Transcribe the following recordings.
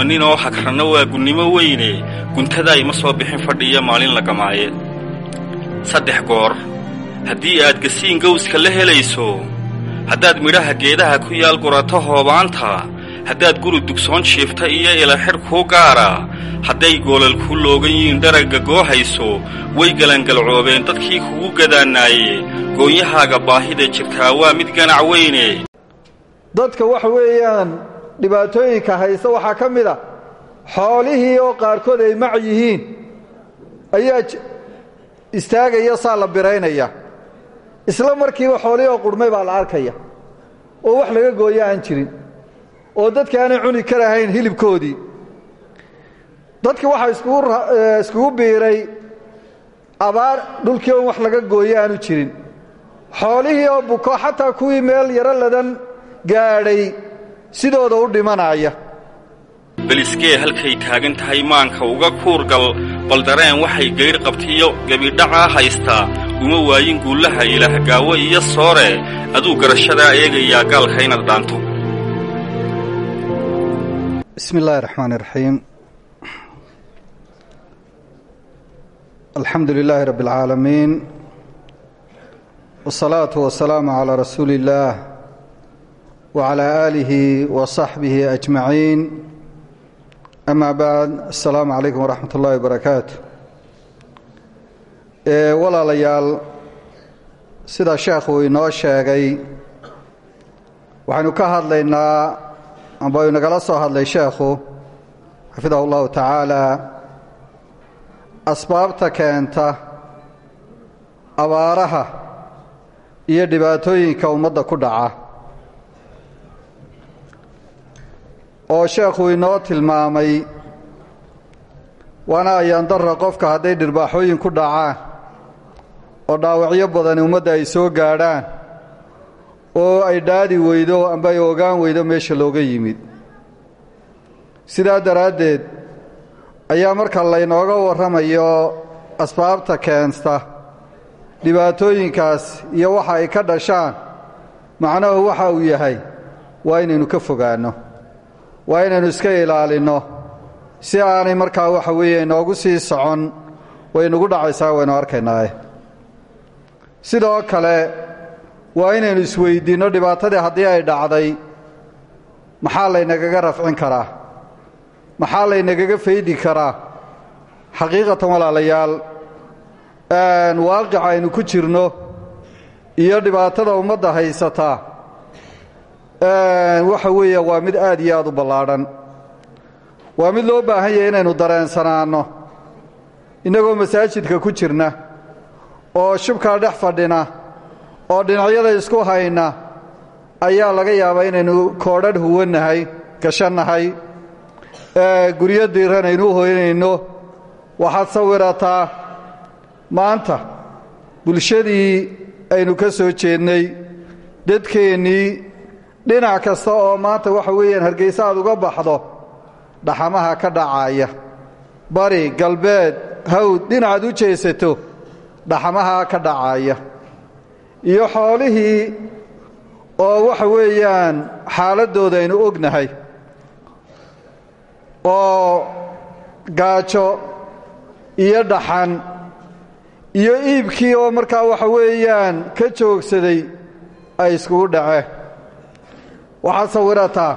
ninoo hagrana waa gunnimo weyne guntada ima soo bixin fadhiya maalin la gamaaye saddex goor haddii aad gasiin gawska la helayso haddaad midhaha geedaha ku yaal gurato hoobaanta. Haddaad guri dugsoon jiifta iyo ilaxidh kuu gaara. Hadday goolal kuu loogan yihiin dharagga goohayso way galangalcoobeen dadkii kugu gadaannaaye goonyahaaga baahida jirtaa waa mid ganac weyne. Dadka waxa weeyaan dhibaatooyinka haysta waxaa ka mid a xoolihii oo qaarkood ay mac yihiin. Ayaa istaagaya saa la biraynaya. Isla markiiba xoolihii oo qurmay baa la arkaya. Oo wax laga gooyo aan jirin. Oo dadka aanay cuni karahayn hilibkoodii. Dadka waxaa iskugu biiray abaar dhulkii on wax laga gooyo aanu jirin. Xoolihii oo buko xataa kuwii meel yaro ladan gaadhay sidooda u dhimanaya. Beliskee halkay taagan tahay maanka uga kuurgal bal dareen waxay gaydh qabtiyo gebidhacaa haystaa uma waayin guullaha ilaah gaawo iyo soore. Aduu garashadaa eegayaa gaalka inaad dhaanto. Bismi illaahi raxmaan iraxiim alxamdu lilaahi rabbi اlcaalamiin wاsalaatu wasalaamu calaa rasuuli illaah wacalaa aalihi wa saxbihi ajmaciin ama bacd assalaamu calaykum waraxmat ullahi wabarakaatu walaalayaal sida sheekhu inoo sheegay waxaynu ka hadlaynaa amba inagala soo hadlay sheekhu xafidahu llahu tacaala asbaabta keenta abaaraha iyo dhibaatooyinka ummadda ku dhaca oo sheekhu inoo tilmaamay waana ayaandara qofka hadday dhirbaaxooyin ku dhacaan oo dhaawacyo badani ummadda ay soo gaadhaan oo ay dhaadi weydo amba ay ogaan weydo meesha looga yimid. Sidaa daraaddeed ayaa marka laynooga warramayo asbaabta keensta dhibaatooyinkaas iyo waxa ay ka dhashaan macnuhu waxa uu yahay waa inaynu ka fogaanno waa inaynu iska ilaalinno si aanay markaa waxa weeye inoogu sii socon waynugu dhacaysaa waynu arkaynaaye sidoo kale waa inaynu isweyddiinno dhibaatadii haddii ay dhacday. Maxaa laynagaga rafcin karaa? Maxaa laynagaga faydi karaa? Xaqiiqatan walaalayaal waaqica aynu ku jirno iyo dhibaatada ummadda haysataa waxa weeye waa mid aad iyo aad u ballaadhan waa mid loo baahan yahay inaynu dareensanaanno. Innagoo masaajidka ku jirna oo shubkaa dhex fadhina oo dhinacyada isku hayna ayaa laga yaabaa inaynu koodhadh huwannahay gashannahay. Guryo diiran aynu hoynayno. Waxaad sawirataa maanta bulshadii aynu ka soo jeednay dadkeennii dhinac kasta oo maanta waxa weeyaan hargaysa aad uga baxdo dhaxamaha ka dhacaaya bari galbeed hawd dhinacaad u jeesato dhaxamaha ka dhacaaya iyo xoolihii oo waxa weeyaan xaaladdooda aynu ognahay. Oo gaajo iyo dhaxan iyo iibkii oo markaa waxa weeyaan ka joogsaday ay iskugu dhaceen waxaad sawirataa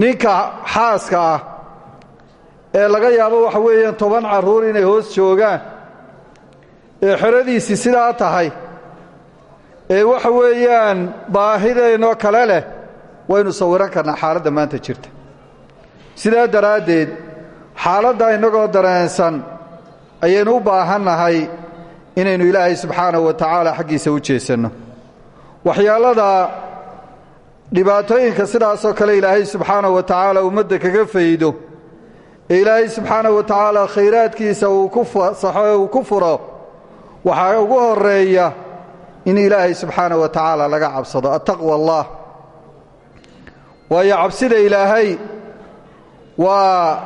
ninka xaaska ah ee laga yaabo waxa weeyaan toban carruur inay hoos joogaan ee xeradiisii sidaa tahay ee waxa weeyaan baahideennoo kale leh waynu sawiran karnaa xaaladda maanta jirta. Sidaa daraaddeed xaaladda innagoo dareensan ayaynu u baahannahay inaynu ilaahay subxaanahu wa tacaala xaggiisa u jeesanno. Waxyaalada dhibaatooyinka sidaasoo kale ilaahay subxaanahu wa tacaala ummadda kaga faydo. Ee ilaahay subxaanahu wa tacaala khayraadkiisa uu ku saxo ee uu ku furo. Waxaa ugu horreeya in ilaahay subxaanahu wa tacaala laga cabsado attaqwa allah waayo cabsida ilaahay waa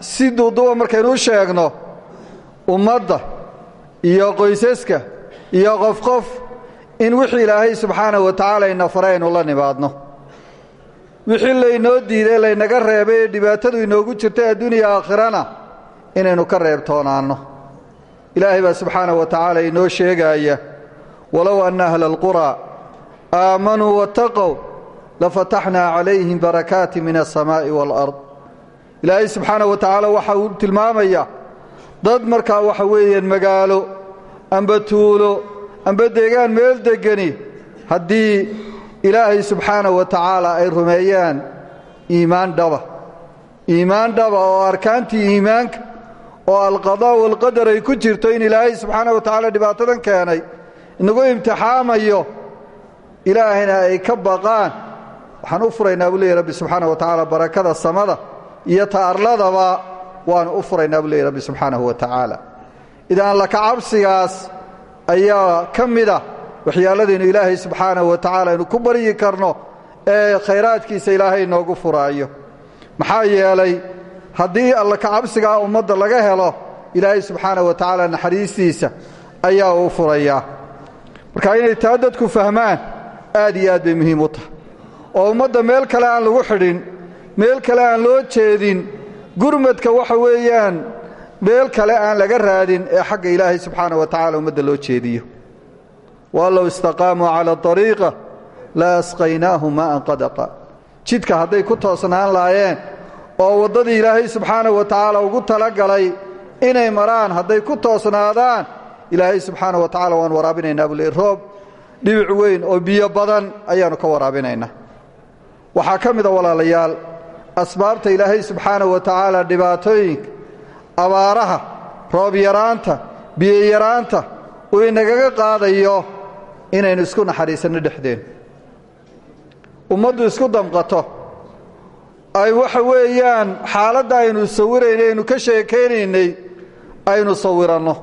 si duuduba markaynu u sheegno ummadda iyo qoysaska iyo qof qof in wixii ilaahay subxaanahu wa tacaala ina fare la nimaadno wixii laynoo diiday laynaga reebay ee dhibaatadu inoogu jirtay adduuniya aakhirana inaynu ka reebtoonaanno ilaahay baa subxaanah wa tacaala inoo sheegaaya walow anna ahla alquraa aamanuu wattaqow lafataxnaa calayhim barakaati min alsamaa'i waalard ilaahay subxaanah wa tacaala waxa uu tilmaamaya dad markaa waxa weeyaan magaalo amba tuulo amba deegaan meel degani haddii ilaahay subxaanah wa tacaala ay rumeeyaan iimaan dhaba. Iimaan dhaba oo arkaantii iimaanka oo alqadaa walqadar ay ku jirto in ilaahay subxaanah wa tacaala dhibaatadan keenay inagu imtixaamayo ilaahayna ay ka baqaan. Waxaan u furaynaa buu leeyahy rabbi subxaanah wa tacaala barakada samada iyo taarladaba waanu u furaynaa buu leeyahy rabbi subxaanahu wa tacaala. Idaan laka cabsigaas ayaa ka mida waxyaaladaynu ilaahay subxaanahu wa tacaala aynu ku baryi karno ee khayraadkiisa ilaahay inoogu furaayo. Maxaa yeelay haddii alla kacabsigaa ummadda laga helo ilaahay subxaanahu wa tacaala naxariistiisa ayaa uu furayaa marka inay taa dadku fahmaan aad iyo aad bay muhiim u tahay. Oo ummadda meel kale aan lagu xidhin meel kale aan loo jeedin gurmadka waxa weeyaan meel kale aan laga raadin ee xagga ilaahay subxaana wa tacala ummadda loo jeediyo walow istaqaamuu cala ariiqa la asqaynaahum maaan qadaqa. Jidka hadday ku toosnaan laayeen oo waddadii ilaahay subxaana wa tacaala ugu talagalay inay maraan hadday ku toosnaadaan ilaahay subxaana wa tacala waan waraabinaynaa buu roob dhibic weyn oo biyo badan ayaannu ka waraabinaynaa. Waxaa ka mida walaalayaal asbaabta ilaahay subxaana wa tacaala dhibaatooyinka abaaraha roob yaraanta biyo yaraanta uu inagaga qaadayo inaynu isku naxariisanno dhexdeen. Ummaddu isku damqato. Ay waxa weeyaan xaaladda aynu sawiraynay aynu ka sheekaynaynay aynu sawiranno.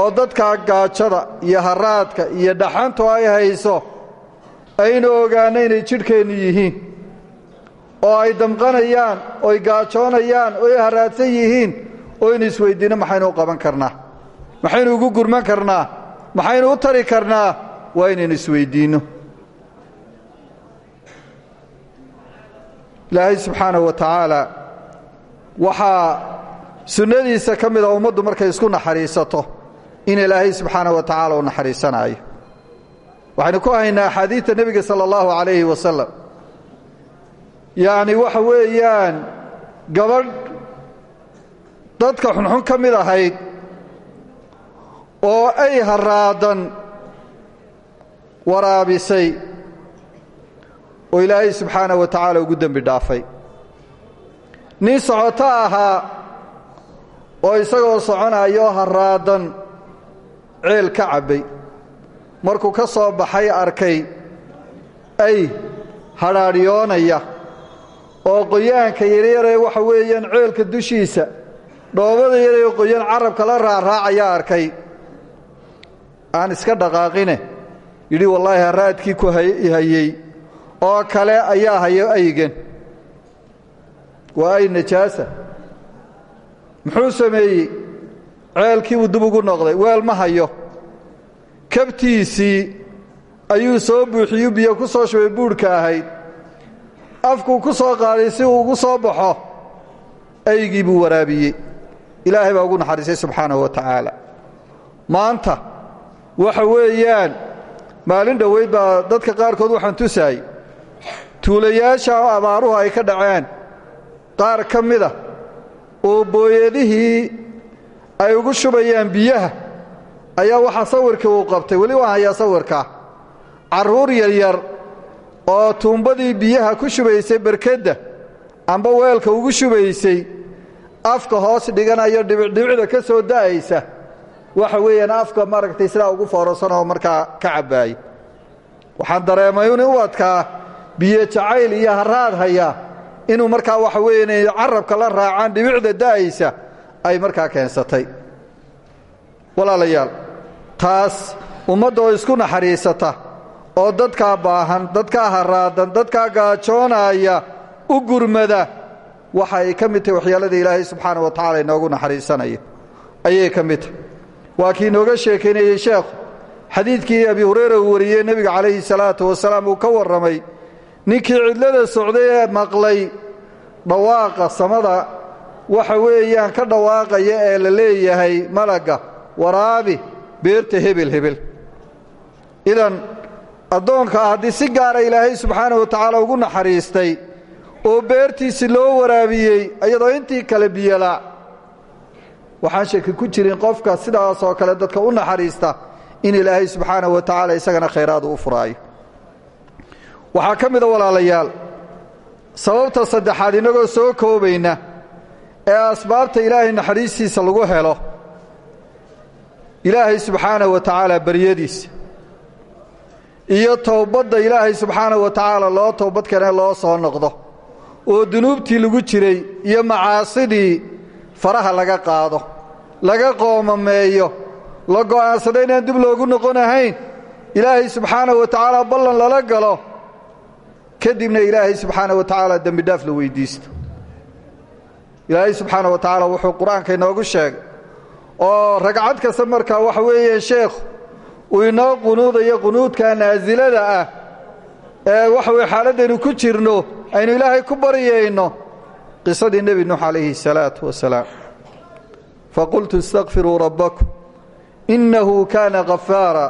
Oo dadkaa gaajada iyo haraadka iyo dhaxantu ay hayso aynu ogaanno inay jidhkeennu yihiin. Oo ay damqanayaan oy gaajoonayaan oo ay haraadsan yihiin oo aynu isweyddiinno maxaynu qaban karnaa? Maxaynu ugu gurman karnaa maxaynu u tari karnaa? Waa inaynu isweyddiinno ilaahay subxaanahu wa tacaala waxaa sunnadiisa ka mida ummaddu markay isku naxariisato in ilaahay subxaanahu wa tacaala u naxariisanaayo. Waxaynu ku haynaa axaadiidta nebiga sala allahu calayhi wasalam yacni waxa weeyaan gabadh dadka xunxun ka mid ahayd oo ay haraadan waraabisay oo ilaahay subxaanaه wa tacaala ugu dembi dhaafay. Nin socoto ahaa oo isagoo soconayo haraadan ceel ka cabbay. Markuu ka soo baxay arkay ay hadhaadhyoonaya oo qoyaanka yaryaree waxa weeyaan ceelka dushiisa dhoobada yaree qoyaan carabka la raarraacaya arkay aan iska dhaqaaqine. Yidhi wallaahi haraadkii ku hayey oo kale ayaa hayo aygan waa ay najaasa. Muxuu sameeyey? Ceelkii buu dib ugu noqday. Weel ma hayo. Kabtiisii ayuu soo buuxiyu biyo ku soo shubay buudhka ahayd. Afkuu ku soo qaaday si uu ugu soo baxo aygii buu waraabiyey. Ilaahay baa ugu naxariisay subxaanahu wa tacaala maanta waxa weeyaan maalin dhoweyd baa dadka qaarkood waxaan tusaayey tuulayaasha abaaruhu ay ka dhaceen qaar ka mida oo booyadihii ay ugu shubayaan biyaha ayaa waxaa sawirkii uu qabtay weli waan hayaa sawirkaa carruur yaryar oo tuumbadii biyaha ku shubaysay berkedda amba weelka ugu shubaysay afka hoos dhiganayo dhibicdhibicda ka soo da'aysa waxa weeyaan afka maaragtay sidaa ugu foorarsanoo markaa ka cabbaaya waxaan dareemay in u adkaa biyo jacayl iyo haraad haya inuu markaa waxa inay carabka la raacaan dhibicda da'aysa ay markaa keensatay. Walaalayaal taas ummadda oo isku naxariisata oo dadkaa baahan dadkaa haraadan dadkaa gaajoonaya u gurmada waxa ay ka mid tahay waxyaalada ilaahay subxaana wa tacala inoogu naxariisanaya. Ayay ka tahay waa kii inooga sheekaynayey sheekhu xadiidkii abi hureyra uu wariyey nebiga calayhi salaatu wasalaam uu ka warramay ninkii cidlada socday ee maqlay dhawaaqa samada waxa weeyaan ka dhawaaqaya ee la leeyahay malagga waraabi beerta hebel hebel idan addoonka haddii si gaara ilaahay subxaana wa tacaala ugu naxariistay oo beertiisi loo waraabiyey iyadoo intii kale biyolaa waxaan shaki ku jirin qofka sidaasoo kale dadka u naxariista in ilaahay subxaana wa tacaala isagana khayraadu u furaayo. Waxaa ka mida walaalayaal sababta saddexaad innagoo soo koobayna ee asbaabta ilaahay naxariistiisa lagu helo ilaahay subxaana wa tacaala baryadiisa iyo towbadda ilaahay subxaana wa tacaala loo towbadkane loo soo noqdo oo dunuubtii lagu jiray iyo macaasidii faraha laga qaado laga qoomameeyo la go'aansado inaan dib loogu noqonahayn ilaahay subxaana wa tacaala ballan lala galo kadibna ilaahay subxaana wa tacaala dembidhaaf la weyddiisto ilaahay subxaana wa tacaala wuxuu qur'aanka inoogu sheegay oo ragcad kasta markaa waxa weeye sheekhu uu inoo qunuudayo qunuudka naasilada ah ee waxa weye xaaladdaynu ku jirno aynu ilaahay ku baryayno qisadii nebi nuux calayhi الsalaatu wasalaam faqultu istaqfiruu rabbakum innahu kaana ghafaara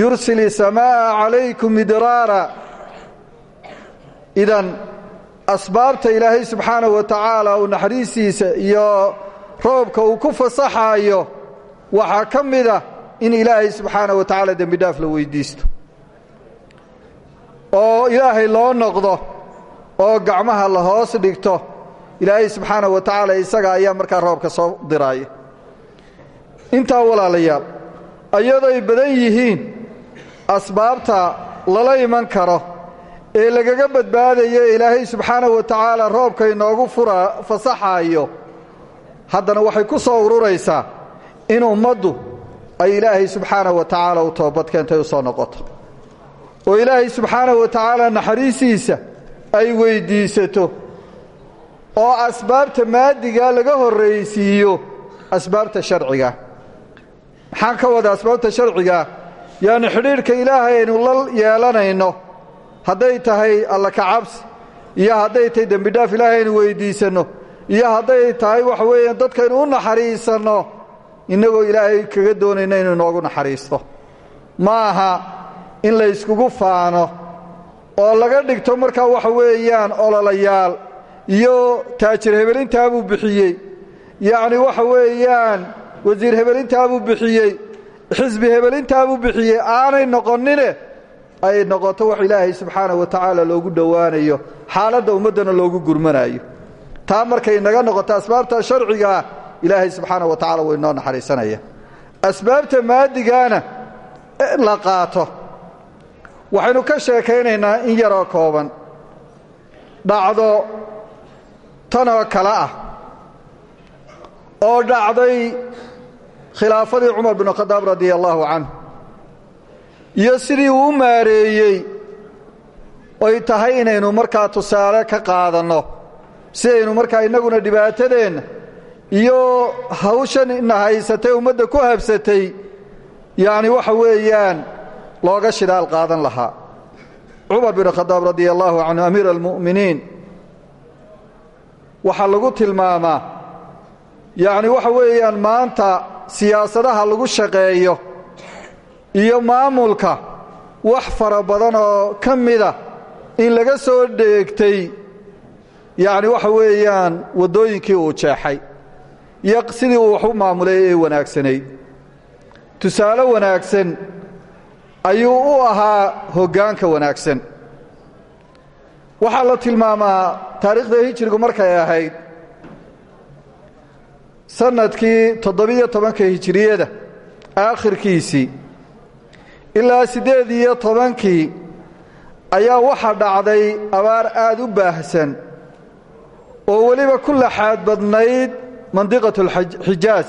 yursili samaaa calaykum midraara idan asbaabta ilaahay subxaanahu wa tacaala uu naxariistiisa iyo roobka uu ku fasaxaayo waxaa ka mida in ilaahay subxaanahu wa tacaala dembidhaaf la weydiisto oo ilaahay loo noqdo oo gacmaha la hoos dhigto ilaahay subxaana wa tacaala isaga ayaa markaa roobka soo diraaya intaa walaalayaal ayadoy badan yihiin asbaabta lala iman karo ee lagaga badbaadayo ilaahay subxaana wa tacaala roobka inoogu fura fasaxaayo haddana waxay ku soo ururaysaa in ummaddu ay ilaahay subxaana wa tacaala u toobad keentay u soo noqoto. Oo ilaahay subxaana wa tacaala naxariistiisa ay weyddiisato oo asbaabta maadiga laga horraysiiyo asbaabta sharciga. Maxaan ka wada asbaabta sharciga? Yaani xidhiidhka ilaahay aynu la yeelanayno. Hadday tahay alla ka cabsi iyo hadday tahay dembidhaaf ilaahay aynu weyddiisanno iyo hadday tahay waxa weeyaan dadkaynu u naxariisanno innagoo ilaahay kaga doonayna inuu inoogu naxariisto. Ma aha in la yskugu faano oo laga dhigto markaa waxa weeyaan ololayaal iyo taajir hebelintaabuu bixiyey. Yacni waxa weeyaan wasiir hebelintaabuu bixiyey xisbi hebelintaabuu bixiyey aanay noqonnine ay noqoto wax ilaahay subxaana wa tacaala loogu dhowaanayo xaaladda ummaddana loogu gurmanayo taa markay naga noqoto asbaabta sharcigaa ilaahay subxaana wa tacala wuu inoo naxariisanaya. Asbaabta maadigaana la qaato. Waxaynu ka sheekaynaynaa in yaroo kooban. Dhacdo tanoo kale ah oo dhacday khilaafadii cumar binu khadaab radia allaahu canh. Iyo sidii uu u maareeyey oy tahay inaynu markaa tusaale ka qaadanno si aynu markaa innaguna dhibaatadeenna iyo hawshan ina haysatay ummadda ku habsatay yacni waxa weeyaan looga shidaal qaadan lahaa. Cumar bin khadaab radia allaahu canhu amiir almu'miniin waxaa lagu tilmaamaa. Yacni waxa weeyaan maanta siyaasadaha lagu shaqeeyo iyo maamulka wax fara badan oo ka mida in laga soo dheegtay yacni waxa weeyaan waddooyinkii uu jeexay iyo sidii uu wax maamulay ee wanaagsanayd tusaale wanaagsan ayuu u ahaa hoggaanka wanaagsan waxaa la tilmaamaa taariikhda hijirigu markay ahayd sannadkii toddobiyo tobanka hijiriyada aakhirkiisii. Ilaa siddeed iyo tobankii ayaa waxaa dhacday abaar aad u baahsan oo weliba ku laxaad badnayd mandiqatu alxijaas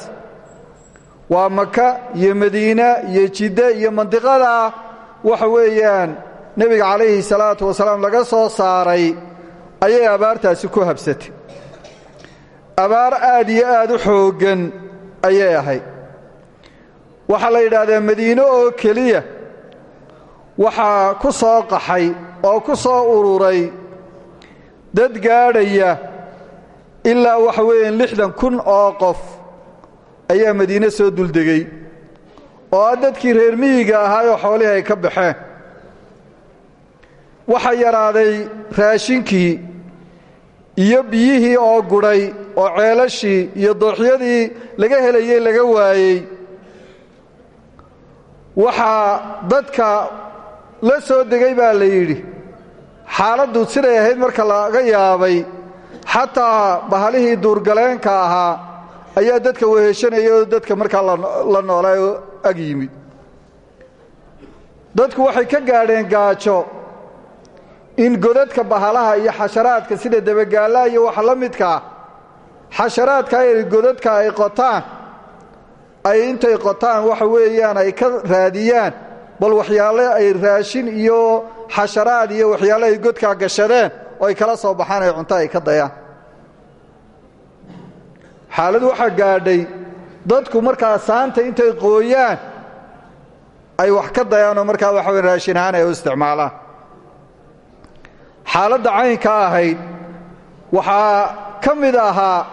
waa maka iyo madiine iyo jidde iyo mandiqadaa waxa weeyaan nebiga calayhi salaatu wasalaam laga soo saaray ayay abaartaasi ku habsatay. Abaar aad iyo aad u xooggan ayay ahayd waxaa la yidhaahdaa madiine oo keliya waxaa ku soo qaxay oo ku soo ururay dad gaadhaya ilaa waxa weeyaan lixdan kun oo qof ayaa madiine soo duldegey oo ah dadkii reer miyiga ahaayoo xoolihii ay ka baxeen waxaa yaraaday raashinkii iyo biyihii oo gudhay oo ceelashii iyo dooxyadii laga helayey laga waayey. Waxaa dadka la soo degay baa la yidhi xaaladdu siday ahayd marka laga yaabay xataa bahalihii duurgaleenka ahaa ayaa dadka weheshanaya oo dadka markaa la noolaa oo ag yimid. Dadku waxay ka gaadheen gaajo in godadka bahalaha iyo xasharaadka sida dabagaalaha iyo waxa la midkaa xasharaadka ay godadka ay qotaan ay intay qotaan waxa weeyaan ay ka raadiyaan bal waxyaale ay raashin iyo xasharaad iyo waxyaale ay godkaa gashadeen oo ay kala soo baxaan ay cunto ay ka dayaan. Xaaladu waxaa gaadhay dadku markaa saanta intay qooyaan ay wax ka dayaanoo markaa raashin ahaan ay u isticmaalaan xaaladda caynka ahayd waxaa ka mid ahaa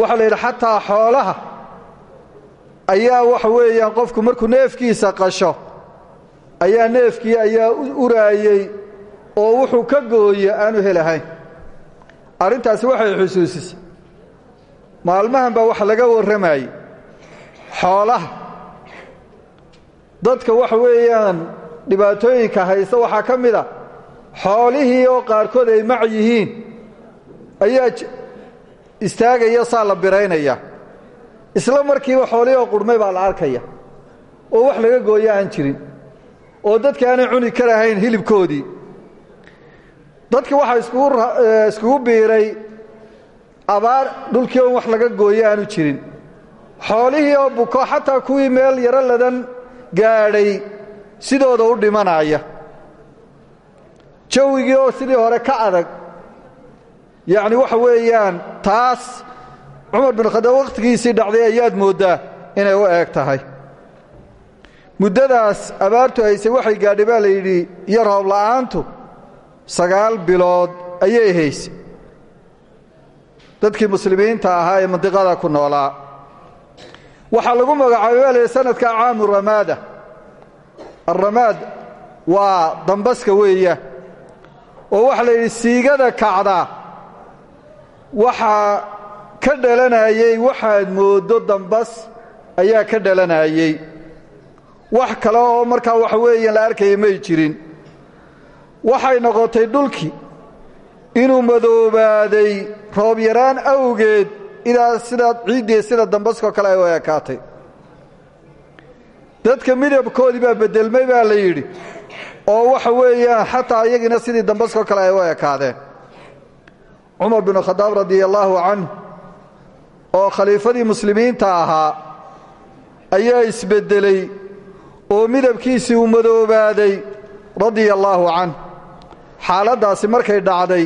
waxaa la yidhi xataa xoolaha ayaa waxa weeyaan qofku markuu neefkiisa qasho ayaa neefkii ayaa uraayey oo wuxuu ka gooye aanu helahayn. Arrintaasi waxay xusuusisay. Maalmahan baa waxa laga warramayey xoolaha dadka waxa weeyaan dhibaatooyinka haysta waxaa ka mid a xoolihii oo qaarkood ay mac yihiin ayaa istaagaya saa la biraynaya. Isla markiiba xoolihii oo qurhmay baa la arkaya. Oo wax laga gooyo aan jirin. Oo dadka aanay cuni karahayn hilibkoodii. Dadki waxaa iskugu biiray abaar dhulkii on wax laga gooyo aanu jirin. Xoolihii oo buko xataa kuwii meel yaro ladan gaadhay sidooda u dhimanaya jawigii oo sidii hore ka adag. Yacni waxa weeyaan taas cumar bin khadaab wakhtigiisii dhacday ayaad mooddaa inay u eeg tahay. Muddadaas abaartu haysay waxay gaadhay baa la yidhi iyo roob la'aantu sagaal bilood ayay haysay. Dadkii muslimiinta ahaa ee mandiqada ku noolaa. Waxaa lagu magacaabay baa la yidhi sanadka caamu ramaada. Alramaad waa dambaska weeya oo waxaa la siigada kacda. Waxaa ka dhalanayey waxaad mooddo dambas ayaa ka dhalanayey wax kale oo markaa waxa weeyaan la arkaya may jirin. Waxay noqotay dhulkii inuu madoobaaday roob yaraan awgeed idaa sida ciiddii sida dambaskoo kale ay u ekaatay. Dadka midabkoodii baa beddelmay baa la yidhi oo waxa weeyaan xataa iyagina sidii dambaskoo kale ay u ekaadeen. Cumar binu khadaab radia allaahu canhu oo khaliifadii muslimiinta ahaa ayaa isbeddelay oo midabkiisii uu madoobaaday radia allaahu canh xaaladdaasi markay dhacday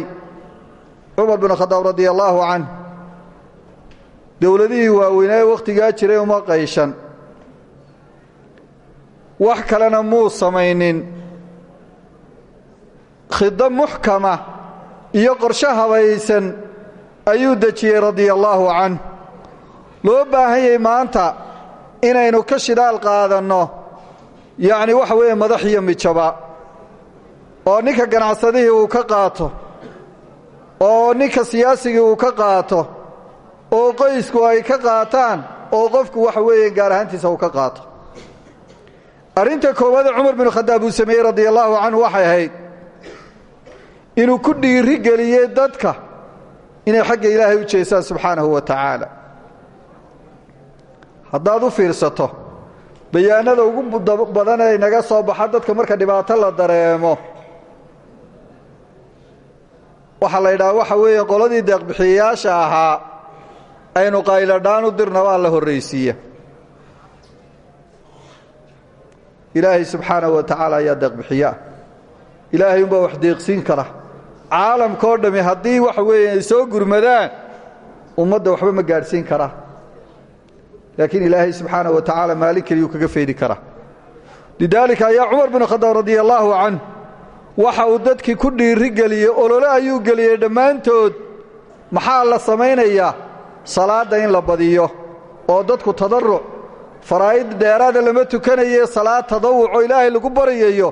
cumar binu khadaab radia allaahu canh dowladihii waaweynaa wakhtigaa jiray uma qayshan. Wax kalena muu samaynin khido muxkama iyo qorshe habaysan ayuu dejiyey radia allaahu canh loo baahan yahay maanta inaynu ka shidaal qaadanno yacni waxa weeye madax iyo mijaba oo ninka ganacsadihii uu ka qaato oo ninka siyaasigii uu ka qaato oo qoysku ay ka qaataan oo qofku waxa weeye gaar ahaantiisa uu ka qaato. Arrinta koowaade cumar binu khadaab uu sameeyey radia allaahu canhu waxay ahayd inuu ku dhiiri geliyey dadka inay xagga ilaahay u jeestaan subxaanahu wa tacaala. Haddaad u fiirsato bayaanada ugu badan ee inaga soo baxa dadka marka dhibaato la dareemo waxaa la yidhaha waxa weeye qoladii deeqbixiyayaasha ahaa aynu qayladhaan u dirna waa la horraysiiya. Ilaahay subxaanahu wa tacaala ayaa deeqbixiyaa. Ilaahay umbaa wax deeqsiin kara caalamkao dhammi haddii waxa weeye ay soo gurmadaan ummadda waxba ma gaadhsiin karaa laakiin ilaahay subxaanahu wa tacaala maalin keliyuu kaga faydi karaa. Lidaalika ayaa cumar bin khadaab radia allaahu canh waxa uu dadkii ku dhiiri geliyey olole ayuu geliyey dhammaantood. Maxaa la samaynayaa? Salaadda in la badiyo oo dadku tadaruc faraa'id dheeraada lama tukanaye salaad tadawucoo ilaahay lagu baryayo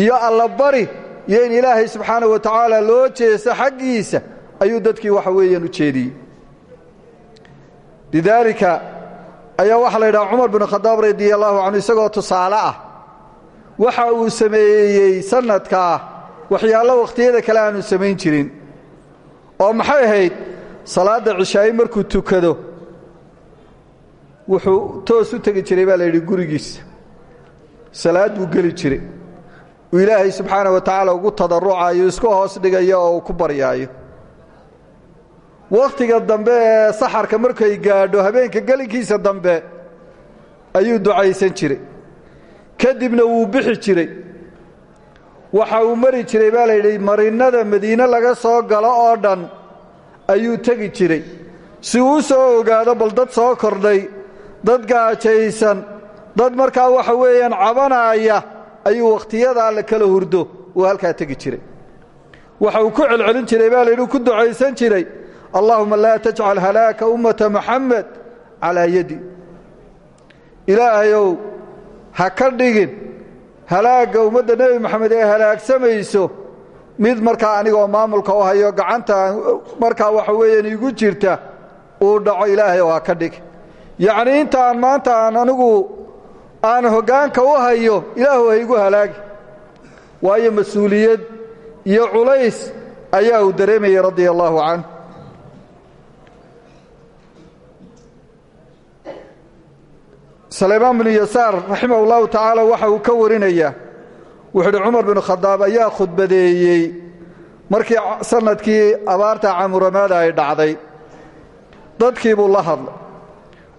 iyo allabari iyo in ilaahay subxaanahu wa tacaala loo jeesto xaggiisa ayuu dadkii waxa weeyaan u jeediyey. Lidaalika ayaa waxaa la yidhaha cumar bin khadaab radia allaahu canhu isagoo tusaale ah. Waxa uu sameeyey sanadkaa waxyaallo wakhtiyada kale aanu samayn jirin. Oo maxay ahayd salaadda cishaayi markuu tukado wuxuu toos u tegi jiray baa la yidhi gurigiisa. Salaad buu geli jiray uu ilaahay subxaana wa tacaala ugu tadarucayo isku hoos dhigayo oo uu ku baryaayo. Wakhtiga dambe ee saxarka markay gaadho habeenka gelinkiisa dambe ayuu ducaysan jiray. Kadibna wuu bixi jiray. Waxa uu mari jiray baa la yidhi marinnada madiine laga soo galo oo dhan ayuu tegi jiray. Si uu soo ogaado bal dad soo kordhay dad gaajaysan dad markaa waxa weeyaan cabanaaya ayuu wakhtiyadaa la kala hurdo uu halkaa tegi jiray. Waxa uu ku celcelin jiray baa layidhi ku ducaysan jiray allaahuma laa tajcal halaaka ummata muxamed calaa yadi. Ilaahayow ha ka dhigin halaagga ummadda nebi moxamed ee halaagsamayso mid markaa anigoo maamulka u hayo gacanta markaa waxa weeyaan igu jirta uu dhaco ilaahay oo ka dhig. Yacnii intaan maanta aan anigu aan hoggaanka u hayo ilaahu ha igu halaagi. Waayo mas'uuliyad iyo culays ayaa uu dareemayay radia allaahu canh salaymaan binu yasaar raximah ullahu tacaala waxa uu ka warinayaa wuxuu uhi cumar binu khadaab ayaa khudbadeeyey markii sannadkii abaarta camuramaada ay dhacday. Dadkii buu la hadlay.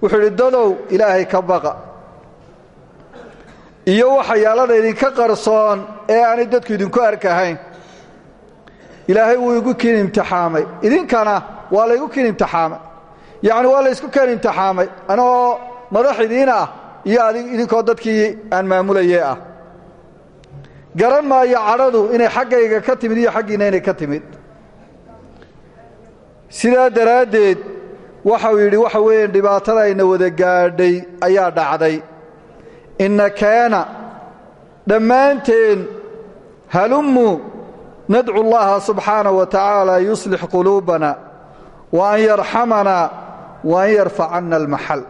Wuxuu idhi dadow ilaahay ka baqa iyo waxayaalada idinka qarsoon ee aanay dadku idinku arkahayn ilaahay wuu igu kiin imtixaamay. Idinkana waa laygu kiin imtixaamay. Yacni waa laysku keen imtixaamay. Anigoo madax idiin ah iyo idinkoo dadkii aan maamulayee ah. Garan maayo cadhadu inay xaggayga ka timid iyo xaggiinna inay ka timid. Sidaa daraaddeed waxau yidhi waxa weeyaan dhibaatada ayna wada gaadhay ayaa dhacday inna kaana dhammaanteen halummu nadcu llaha subxaanaه wa tacaala yuslix quluubana wa an yarxamana wa an yarfacanna almaxal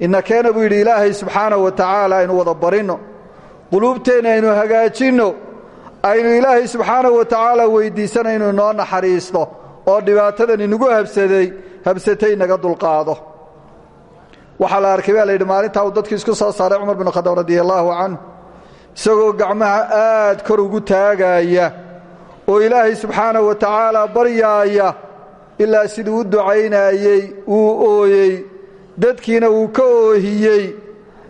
inna keena buu yidhi ilaahay subxaanaه wa tacaala aynu wada barinno quluubteenna aynu hagaajinno aynu ilaahay subxaanaه wa tacaala weyddiisanaynu inoo naxariisto oo dhibaatadan inagu habsaday habsatay naga dulqaado waxaa la arkay baa la yidhi maalintaa uu dadkii isku soo saaray cumar bin khadaab radi allaahu canh isagoo gacmaha aad kor ugu taagaaya oo ilaahay subxaanahu wa tacaala baryaaya ilaa siduu u ducaynaayey wuu ooyey dadkiina wuu ka oohiyey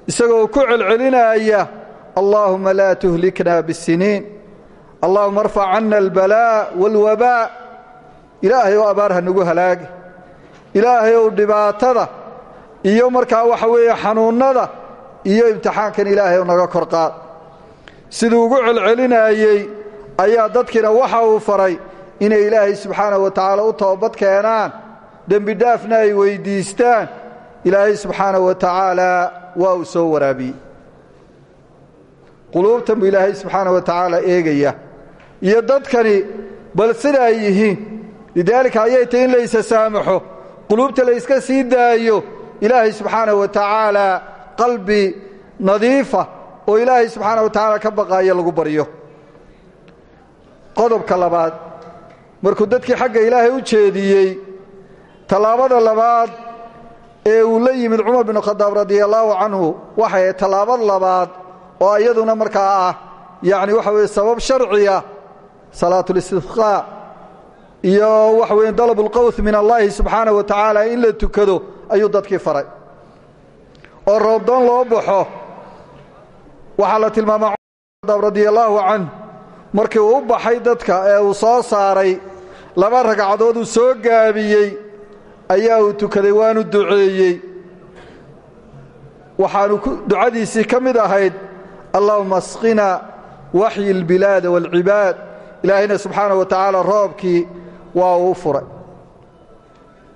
isagoo ku celcelinaaya allaahumma laa tuhlikna bisiniin allaahuma arfac canna albalaa waalwabaa ilaahay oo abaarha nagu halaagi ilaahay ow dhibaatada iyo markaa waxa weeye xanuunnada iyo imtixaankan ilaahay naga kor qaad. Siduu ugu celcelinaayey ayaa dadkina waxa uu faray inay ilaahay subxaanahu wa tacaala u toobad keenaan dembidhaafna ay weyddiistaan ilaahay subxaanahu wa tacaala waa uu soo waraabiyey quluubtan buu ilaahay subxaanahu wa tacaala eegaya. Iyo dadkani bal sida ay yihiin lidaalika ayay tahy in laysa saamaxo quluubta layska sii daayo ilaahay subxaanaه wa tacaala qalbi nadiifa oo ilaahay subxaanaه wa tacaala ka baqaaya lagu baryo qodobka labaad markuu dadkii xagga ilaahay u jeediyey tallaabada labaad ee uu la yimid cumar bin khadaab radia allaahu canhu waxay ahayd tallaabad labaad oo iyaduna markaa ah yacni waxa weye sabab sharciya salaatulistisqaa iyo waxa weye dalabu lqowth min allahi subxaanaه wa tacaala in la tukado ayuu dadkii faray. oo roobdoon loo baxo waxaa la tilmaama cumar radia allaahu canh markii uu u baxay dadka ee uu soo saaray laba ragcadood uu soo gaabiyey ayaa uu tukaday waanu duceeyey. Waxaanu ducadiisii ka mid ahayd allahuma asqina waxyi اlbilaada wاlcibaad ilaahayna subxaana wa tacaala roobkii waa uu furay.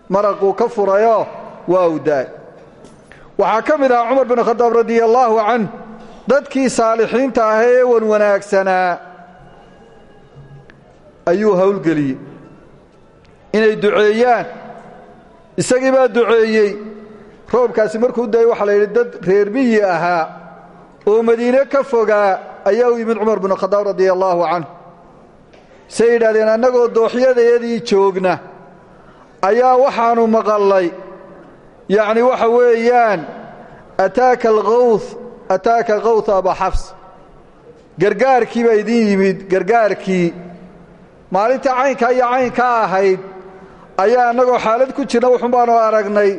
Maraquu ka furayoo waa uu daay waxaa ka mid aha cumar bin khadaab radia allaahu dadkii saalixiinta ah ee wan wanaagsanaa. Ayuu howlgeliyey inay duceeyaan. Isagii baa duceeyey. Roobkaasi markuu dayay waxaa la dad reer miyi ahaa oo madiine ka fogaa ayaa u yimid cumar binu khadaab radia allaahu canh say yidhahdeen annagoo dooxyadayadii joogna ayaa waxaannu maqallay yacni waxa weeyaan ataaka alkawth ataaka kawth abaa xafs gargaarkii baa idiin yimid gargaarkii. Maalintii caynkaa iyo caynkaa ahayd. Ayaa annagoo xaalad ku jirna wuxun baanu aragnay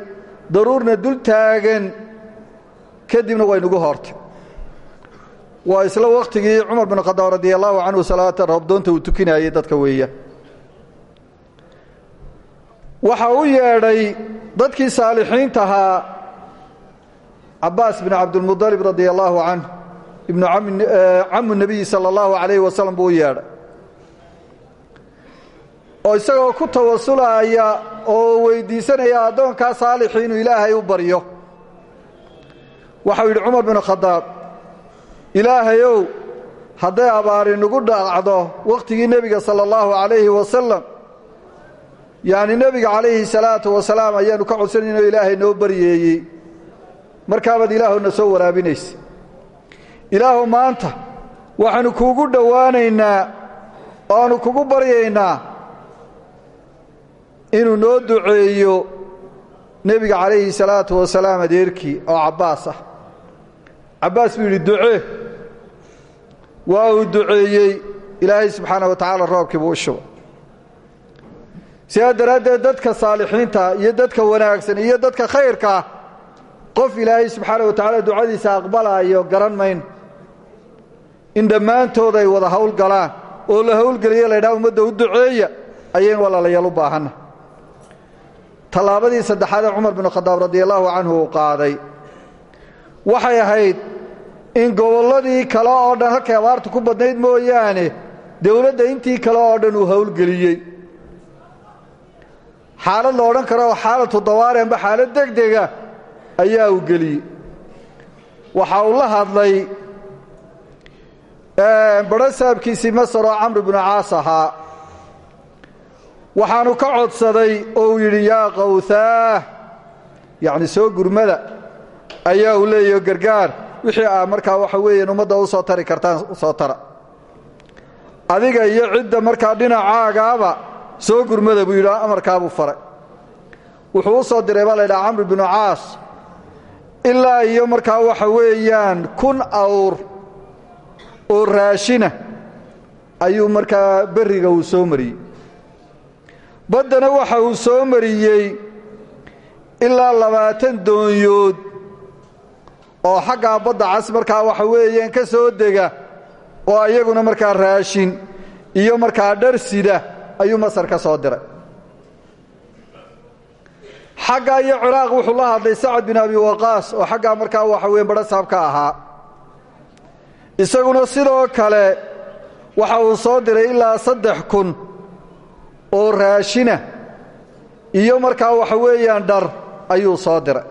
daruurna dul taagan. Kadibna waynugu hortay. Waa isla wakhtigii cumar bin khadaab radi allahu canhu salaata roobdoonta uu tukinayay dadka weeya waxa u yeedhay dadkii saalixiintahaa cabaas bin cabdilmudalib radia allaahu canh ibnu camu nebiyi sala allahu calayhi wasalam buu u yeedhay. Oo isagoo ku tawasulaya oo weydiisanaya addoonkaa saalixii ilaahay u baryo. Waxau yidhi cumar binu khadaab ilaahayow hadday abaari nagu dhacdo wakhtigii nebiga sala allahu calayhi wasalam yacni nebiga calayhi salaatu wasalaam ayaannu ka codsanayno ilaahay noo baryeeyey. Markaabaad ilaahu na soo waraabinaysa. Ilaahu maanta waxaannu kuugu dhowaanaynaa oo aannu kugu baryaynaa inuu noo duceeyo nebiga calayhi salaatu wasalaam adeerkii oo cabbaas ah. Cabbaas buu yidhi ducee waa uu duceeyey. Ilaahay subxaana wa tacaala roobkii buu u shubay sidaa daraaddeed dadka saalixiinta iyo dadka wanaagsan iyo dadka khayrkaa qof ilaahay subxaana wa tacaala ducadiisa aqbalaayo garan mayno in dhammaantood ay wada howlgalaan oo la howlgeliyo la ydhaha ummadda u duceeya ayayn walaalayaal u baahanna. Tallaabadii saddexaadee cumar binu khadaab radi allaahu canhu uu qaaday waxay ahayd in gobolladii kale oo dhan halkay abaartu ku badnayd mooyaane dowladda intii kale oo dhan uu howlgeliyey xaalad la odhan karo xaalatu dawaari amba xaalad degdega ayaa uu geliyey waxa uu la hadlay badho saabkiisii masar oo camr binu caas ahaa. Waxaanu ka codsaday oo uu yidhi yaa qawhaah yacni soo gurmada ayaa uu leeyaho gargaar wixii aa markaa waxa weeyaan ummadda u soo tari kartaan u soo tara. Adiga iyo cidda markaa dhinacaagaaba soo gurmada buu yidhi amarkaabuu faray. Wuxuu u soo diray baa la ydhaha camr binu caas ilaa iyo markaa waxa weeyaan kun awr oo raashina ayuu markaa berriga uu soo mariyey. Baddana waxa uu soo mariyey ilaa labaatan doonyood oo xaggaa badda cas markaa waxa weeyaan ka soo dega oo iyaguna markaa raashin iyo markaa dhar sida ayuu masar ka soo diray. Xaggaa iyo ciraaq wuxuu la hadlay sacad bin abi waqaas oo xaggaa markaa waxa weeye badho saab ka ahaa. Isaguna sidoo kale waxa uu soo diray ilaa saddex kun oo raashina iyo markaa waxa weeyaan dhar ayuu soo diray.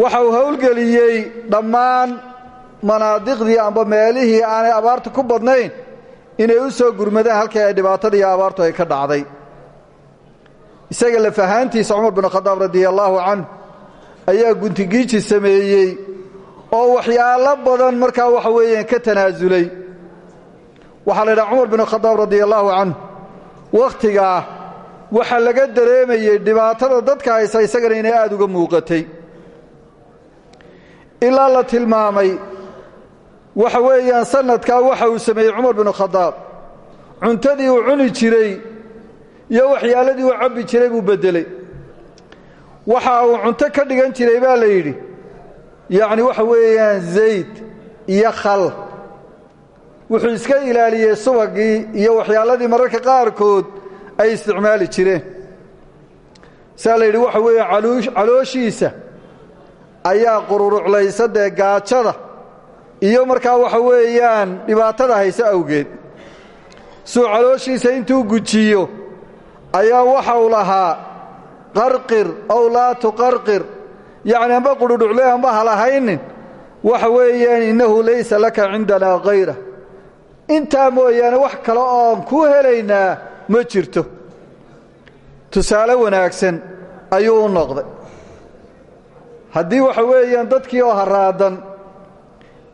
Waxa uu howlgeliyey dhammaan manaadiqdii amba meelihii aanay abaartu ku badnayn inay u soo gurmadaan halkii ay dhibaatada iyo abaartu ay ka dhacday. Isaga lafahaantiisa cumar bin khadaab radia allaahu canh ayaa guntigiiji sameeyey oo waxyaalo badan markaa waxa weeyaan ka tanaasulay waxaa la ydhaha cumar bin khadaab radia allaahu canh wakhtigaa waxaa laga dareemayey dhibaatada dadka haysa isagana inay aada uga muuqatay. Ilaa la tilmaamay waxa weeyaan sanadkaa waxa uu sameeyey cumar binu khadaab. Cuntadii uu cuni jiray iyo waxyaaladii uu cabbi jiray buu beddeley waxa uu cunto ka dhigan jiray baa la yidhi yacni waxa weeyaan zayd iyo khal. Wuxuu iska ilaaliyey subagii iyo waxyaaladii mararka qaarkood ay isticmaali jireen. Saa la yidhi waxa weeye calooshiisa ayaa qururuclaysa dee gaajada iyo markaa waxa weeyaan dhibaatada hayse awgeed. Suu calooshiisa intuu gujiyo ayaa waxa uu lahaa qarqir ow laa tuqarqir. Yacni amba qudhudhucle amba halahaynin waxa weeyaan innahu laysa laka cindanaa kayra intaa mooyaane wax kale oon kuu helaynaa ma jirto. Tusaale wanaagsan ayuu u noqday. Haddii waxa weeyaan dadkii oo haraadan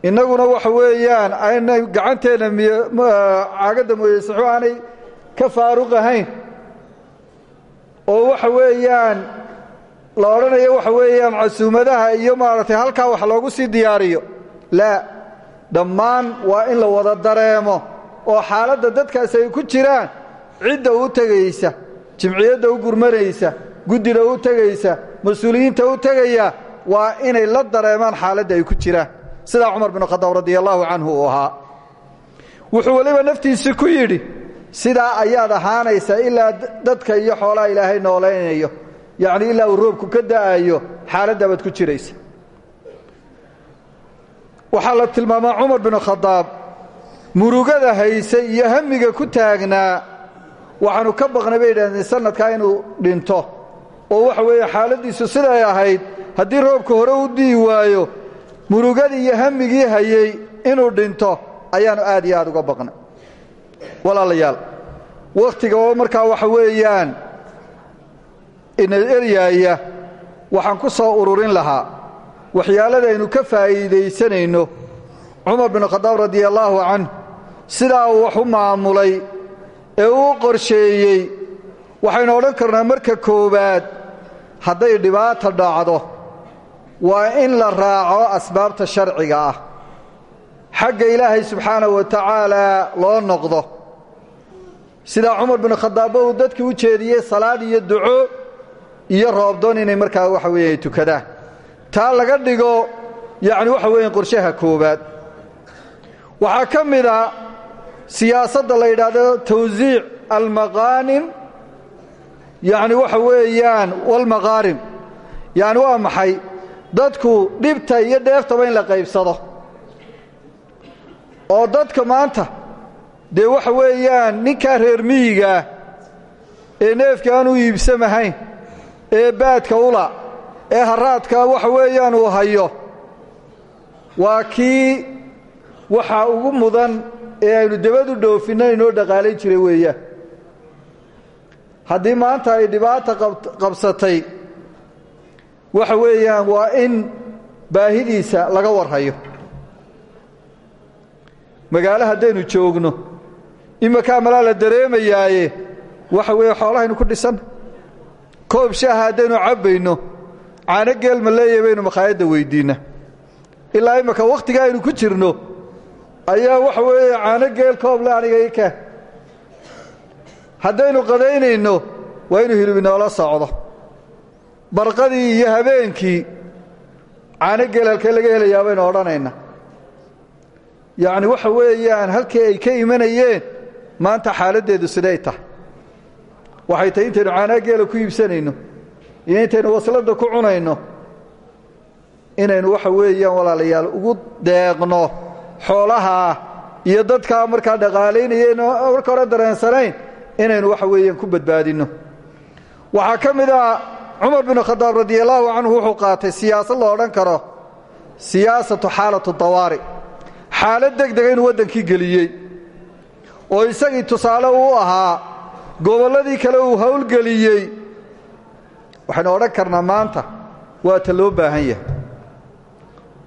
innaguna waxa weeyaan aynay gacanteenna caagadda mooyeysaxo aanay ka faaruq ahayn. Oo waxa weeyaan la odhanayo waxa weeyaan casuumadaha iyo maaragtay halkaa wax loogu sii diyaariyo. Laa dhammaan waa in la wada dareemo. Oo xaaladda dadkaasi ay ku jiraan cidda u tegaysa jimciyadda u gurmanaysa guddida u tegaysa mas'uuliyiinta u tegaya waa inay la dareemaan xaaladda ay ku jiraan sidaa cumar bin khadaab radi allaahu canhu ahaa. Wuxuu weliba naftiisi ku yidhi sidaa ayaad ahaanaysaa ilaa dadka iyo xoolaha ilaahay noolaynayo yacni ilaa uu roobku ka da'ayo xaaladda baad ku jiraysa waxaa la tilmaamaa cumar bin khadaab murugada hayse iyo hamiga ku taagnaa waxaanu ka baqnay bay yidhahdeen inuu dhinto. Oo waxa weeye xaaladdiisu siday ahayd haddii roobka hore u di'i waayo murugadii iyo hamigii hayey inuu dhinto ayaanu aad iyo aad uga baqnay. Walaalayaal wakhtiga markaa waxa weeyaan ina eryaaya waxaan ku soo ururin lahaa waxyaaladaynu ka faa'iidaysanayno cumar bin khadaab radia allaahu canh sidaa uu wax u maamulay ee uu qorsheeyey waxaynu odhan karnaa marka koowaad hadday dhibaata dhacdo waa in la raaco asbaabta sharciga ah. Xagga ilaahay subxaanahu wa tacaalaa loo noqdo. Sidaa cumar bin khadaabba uu dadkii u jeediyey salaad iyo duco iyo roobdoon inay markaa waxa weeye ay taa laga dhigo yacni waxa weeye qorshaha koowaad. Waxaa ka mid a siyaasadda la yidhaahdo tawsiic almaqaanim yacni waxa weeyaan walmaqaarim. Yacni waa maxay dadku dhibta iyo dheeftaba in la qaybsado. Oo dadka maanta dee waxa weeyaan ninkaa reer miyigaah ee neefka aan u iibsamahayn ee baadka ula ee haraadka waxa weeyaan uu hayo waa kii waxaa ugu mudan ee aynu dabadu dhoofinna inoo dhaqaalayn jiray weeyaan haddii maanta ay dhibaata qabsatay waxa weeyaan waa in baahidiisa laga warhayo. Magaalo haddaynu joogno imakaa malaa la dareemayaaye? Waxa weeye xoolahaynu ku dhisan. Koob shaaha haddaynu cabbayno caano geel ma leeyahay baynu makhaayadda weyddiinna ilaa imaka wakhtiga aynu ku jirno ayaa waxa weeye caano geel koob le aniga ka haddaynu qadaynayno waa inuu hilib socdo barqadii iyo habeenkii caano geel halkee laga helayaa baynu odhanayna yacni waxa weeyaan halkii ay ka imanayeen maanta xaaladdeedu siday tahay. Waxay tahay intaynu caanaa geela ku iibsanayno iyo intaynu wasladda ku cunayno inaynu waxa weeyaan walaalayaal ugu deeqno xoolahaa iyo dadkaa markaa dhaqaalaynaya marka hore dareensanayn inaynu waxa weeyaan ku badbaadinno. Waxaa ka cumar bin khadaab radi allaahu canhu wuxuu qaatay siyaasad la odhan karo. Siyaasatu xaalatu dawaari. Xaalad deg dega inuu waddankii geliyey. Oo isagii tusaale uu ahaa gobolladii kale uu howlgeliyey waxaynu odhan karnaa maanta waa ta loo baahan yahay.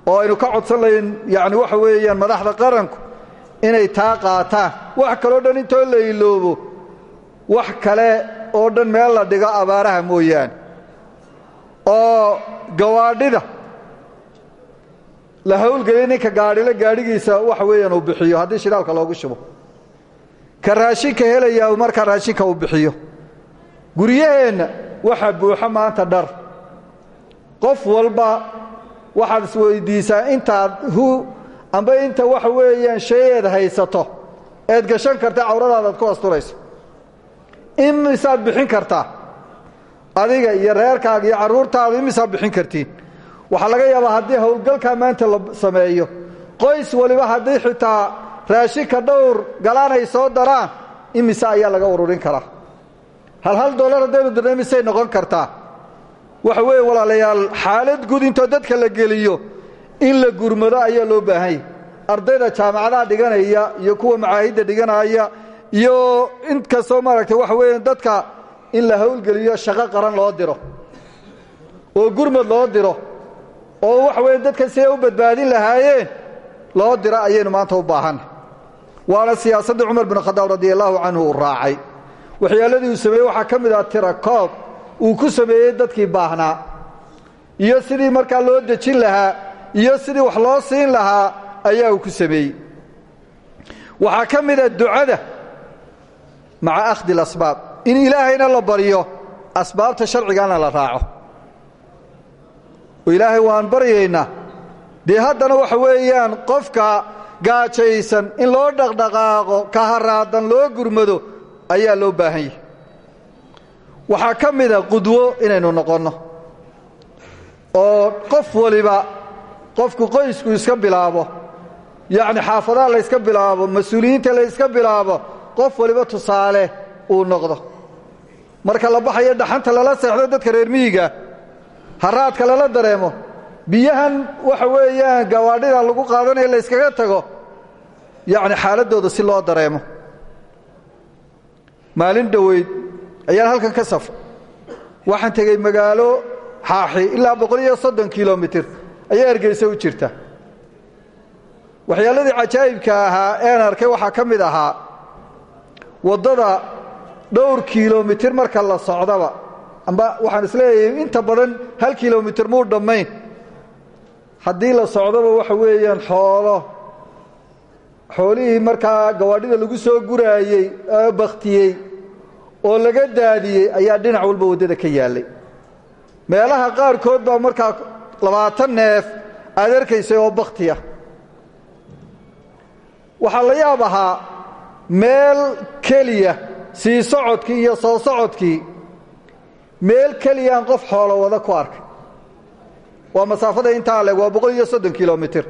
Oo aynu ka codsan lahayn yacni waxa weeyaan madaxda qaranku inay taa qaataan. Wax kaloo dhan intoo la iloobo wax kale oo dhan meel la dhigo abaaraha mooyaane oo gawaadhida la howlgeliya ninka gaadhile gaadhigiisa waxa weeyaan uu bixiyo. Haddii shidaalka loogu shubo. Ka raashinka helaya markaa raashinka uu bixiyo. Guryaheenna waxaa buuxo maanta dhar. Qof walba waxaad isweyddiisaa intaad hu amba inta waxa weeyaan shay eed haysato eed gashan karta cawradaadaad ku asturayso. Imisaad bixin kartaa adiga iyo reerkaaga iyo carruurtaada imisaad bixin kartiin? Waxaa laga yaabaa haddii howlgalkaa maanta la sameeyo. Qoys waliba haddii xitaa raashinka dhowr galaan ay soo daraan imise ayaa laga ururin karaa? Hal hal dollar haddaynu dirna imisay noqon kartaa? Waxa weeye walaalayaal xaalad guud intoo dadka la geliyo in la gurmado ayaa loo baahanya ardayda jaamacadaha dhiganaya iyo kuwa macaahidda dhiganaya iyo in kastoo maaragtay waxa weeye dadka in la howlgeliyo shaqo qaran loo diro oo gurmad loo diro oo waxa weeye dadka siday u badbaadin lahaayeen loo diro ayaynu maanta u baahanna waana siyaasaddii cumar bin khadaab radi allaahu canhu uu raacay. Waxyaaladii uu sameeyey waxaa ka mid ah tirakoob uu ku sameeyey dadkii baahnaa iyo sidii markaa loo dejin lahaa iyo sidii wax loo siin lahaa ayaa uu ku sameeyey. Waxaa ka mid a ducada maca akhdi اlasbaab in ilaahayna la baryo asbaabta sharcigaana la raaco. Oo ilaahay waan baryaynaa. Dee haddana waxa weeyaan qofka gaajaysan in loo dhaqdhaqaaqo ka haraadan loo gurmado ayaa loo baahan yahay. Waxaa ka mida qudwo inaynu noqonno. Oo qof waliba qofku qoysku iska bilaabo yacni xaafadaha la yska bilaabo mas'uuliyiinta la yska bilaabo qof waliba tusaale uu noqdo marka la baxayo dhaxanta lala seexdo dadka reer miyiga haraadka lala dareemo biyahan waxa weeyaan gawaadhida lagu qaadanaya la yskaga tago yacni xaaladdooda si loo dareemo. Maalin dhoweyd ayaan halkan ka safra waxaan tegey magaalo xaaxi ilaa boqol iyo ayaa ergeysa u jirta. Waxyaaladii cajaa'ibka ahaa een arkay waxaa ka mid ahaa waddada dhowr kilomitir marka la socdaba. Amba waxaan is leeyahay inta badan hal kilomitir muu dhammayn. Haddii la socdoba waxa weeyaan xoolo. Xoolihii markaa gawaadhida lagu soo guraayey ee bakhtiyey oo laga daadiyey ayaa dhinac walba waddada ka yaallay meelaha qaarkood baa markaa labaatan neef aad oo bakhtiya waxaa la yaab ahaa meel keliya sii socodkii iyo soo socodkii meel keliyaan qof xoolo wada ku arkay. Waa masaafada intaa leeg waa boqol iyo soddon kilomitir.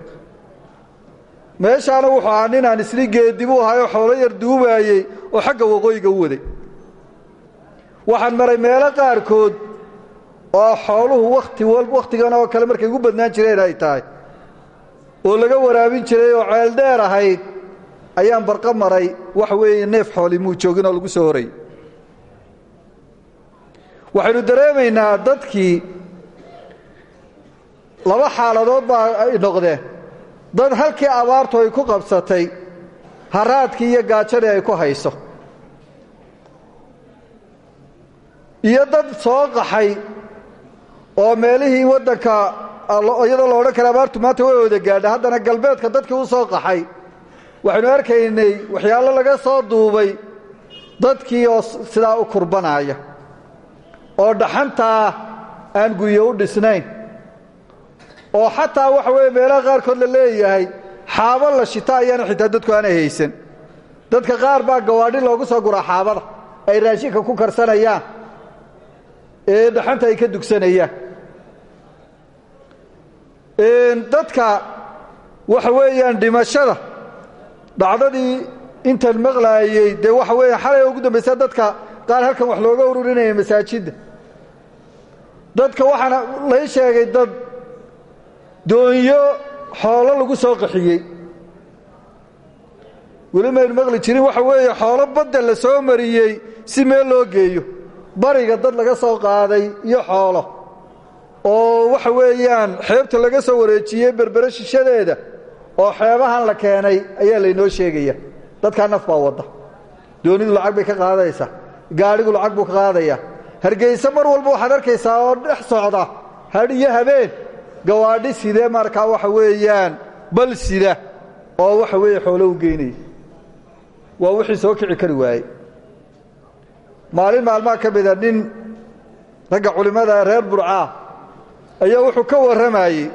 Meeshaana wuxuu ahaa ninaan isli geedibuu ahayoo xoolo yar duubaayey oo xagga waqooyiga u waday. Waxaan maray meelo qaarkood oo xooluhu wakhti wakhtigan oo kale markay ugu badnaan jireen ay tahay oo laga waraabin jiray oo ceeldheer ahayd ayaan barqa maray waxa weeye neef xooli muu joogin oo lagu soo horay. Waxaynu dareemaynaa dadkii laba xaaladood baa ay noqdeen. Dad halkii abaartu ay ku qabsatay haraadkii iyo gaajadii ay ku hayso. Iyo dad soo qaxay oo meelihii waddanka iyadoo la odhan kara abaartu maanta way wada gaadha haddana galbeedka dadkii u soo qaxay waxaynu arkaynay waxyaalo laga soo duubay dadkii oo sidaa u kurbanaya. Oo dhaxantaa aan guryo u dhisnayn. Oo xataa waxa weeye meelaha qaarkood la leeyahay xaabo la shita ayaana xitaa dadku aanay haysan. Dadka qaar baa gawaadhi loogu soo guraa xaabada. Ay raashinka ku karsanayaan. Ee dhaxanta ay ka dugsanayaan. Dadka waxa weeyaan dhimashada dhacdadii intan maqlaayey dee waxa weeya xalay ugu dambaysa dadka qaar halkan wax looga ururinaya masaajidda dadka waxaana lay sheegay dad doonyo xoolo lagu soo qaxiyey weli maynu maqli jirin waxa weeye xoolo badda la soo mariyey si meel loo geeyo. Bariga dad laga soo qaaday iyo xoolo. Oo waxa weeyaan xeebta laga soo wareejiyey berbere oo xeebahan la keenay ayaa laynoo sheegaya. Dadkaa naf baa wadda. Doonidu lacag bay ka qaadaysaa gaadhigu lacag buu ka qaadaya. Hargeyse mar walba waxaad arkaysaa oo dhex socda. Hadh iyo habeen. Gawaadhi sidee markaa waxa weeyaan? Bal sida. Oo waxa weeye xoolo u geynaya waa wixii soo kici kari waayey. Maalin maalmaha ka mida nin ragga culimmada reer burcaa ayaa wuxuu ka warramayey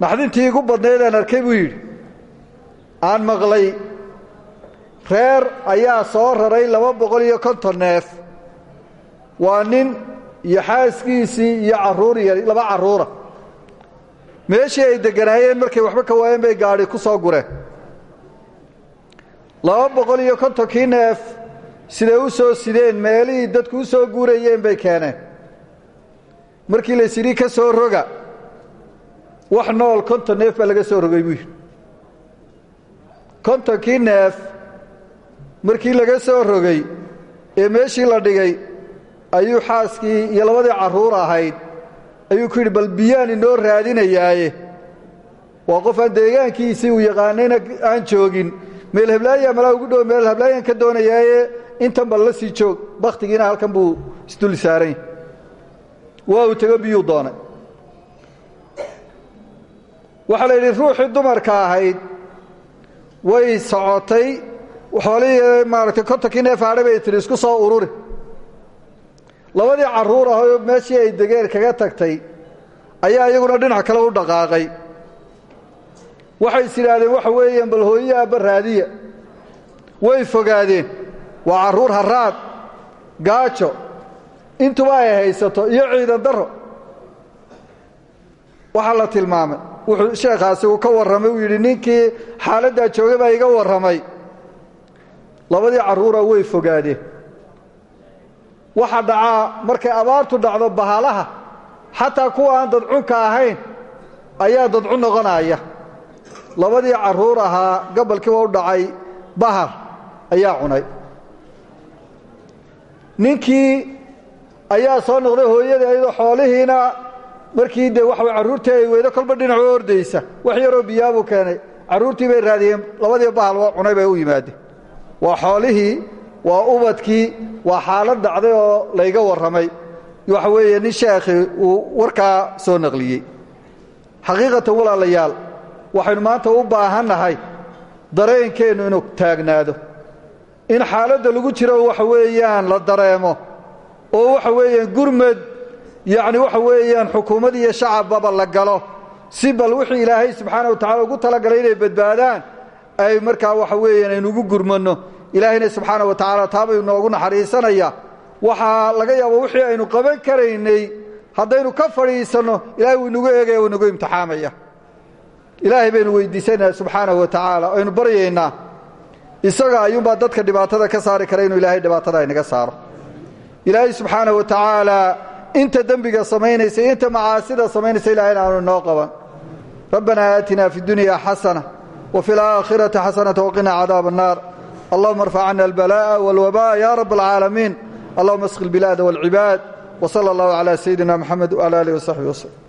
naxdintii igu badnaydaan arkay buu yidhi. Aan maqlay. Reer ayaa soo raray laba boqol iyo konton neef. Waa nin iyo xaaskiisii iyo carruur yar laba carruura meeshii ay degganaayeen markay waxba ka waayeen bay gaadhi ku soo gureen. Laba boqol iyo kontonkii neef siday u soo sideen meelihii dadku u soo guurayeen bay keeneen. Markii laysidhi ka soo roga wax nool konton neef baa laga soo rogay buu yidhi kontonkii neef markii laga soo rogay ee meeshii la dhigay ayuu xaaskii iyo labadii carruur ahayd ayuu ku yidhi bal biyaan inoo raadinayaaye. Waa qof aan deegaankiisii uu yaqaanayna aan joogin. Meel heblaaya malaa ugu dhow meel heblaayaan ka doonayaaye intan bal la sii joog. Bakhtigiina halkan buu isdul saarany waa uu tego biyuu doonay waxaa la yidhi ruuxii dumarka ahayd way socotay. Xoolihii maaragtay kontonkii neef hadhay bay tidhi isku soo ururi. Labadii carruur ahoo meeshii ay degeer kaga tagtay ayaa iyaguna dhinac kale u dhaqaaqay. Waxay is idhaahdeen waxa weeyaan bal hooyo aabba raadiya. Way fogaadeen waa carruur haraad gaajo intuba ay haysato iyo ciidan daro waxaa la tilmaamay wuxuu sheekhaasi uu ka warramay uu yidhi ninkii xaaladdaa joogay baa iga warramay. Labadii carruura way fogaadeen waxa dhacaa markay abaartu dhacdo bahalaha xataa kuwa aan dadcunka ahayn ayaa dadcun noqonaya. Labadii carruur ahaa gabalkiiba u dhacay bahar ayaa cunay. Ninkii ayaa soo noqday hooyadii ayadoo xoolihiina markii dee waxa carruurtii ay weydo kolba dhinac u ordaysa. Wax yaroo biyaabuu keenay. Carruurtii bay raadiyeen labadii bahal waa cunay bay u yimaadeen. Waa xoolihii waa ubadkii waa xaalad dhacday oo layga warramay. Waxa weeye nin sheekhi uu warkaa soo naqliyey. Xaqiiqatan walaalayaal waxaynu maanta u baahannahay dareenkeennu inuu taagnaado. In xaaladda lagu jiro waxa weeyaan la dareemo. Oo waxa weeyaan gurmad yacni waxa weeyaan xukuumad iyo shacabbaba la galo. Si bal wixii ilaahay subxaana wa tacala ugu talagalay inay badbaadaan ay markaa waxa weeyaan aynuugu gurmanno. Ilaahayna subxaana wa tacaala taabaynu noogu naxariisanaya. Waxaa laga yaaba wixii aynu qaban karaynay haddaynu ka fadhiisanno ilahay wuu inagu eegaya wuu inagu imtixaamaya. Ilaahay baynu weydiisanaynaa subxaanahu wa tacaala aynu baryaynaa. Isaga ayuunbaa dadka dhibaatada ka saari kara ilaahay dhibaatada inaga saaro. Ilaahay subxaanahu wa tacaala inta dembiga samaynaysa inta macaasida samaynaysa ilaahayna aanu noo qaban. Rabbanaa aatinaa fi dunya xasana wafi alaakhirati xasanata waqina cadaaba annaar allahuma arfac cana albalaa'a waalwabaa'a ya rab alcaalamiin allahuma asqi lbilaada waalcibaad wsala allahu calaa sayidina moxamed wala aalihi wasaxbi waslm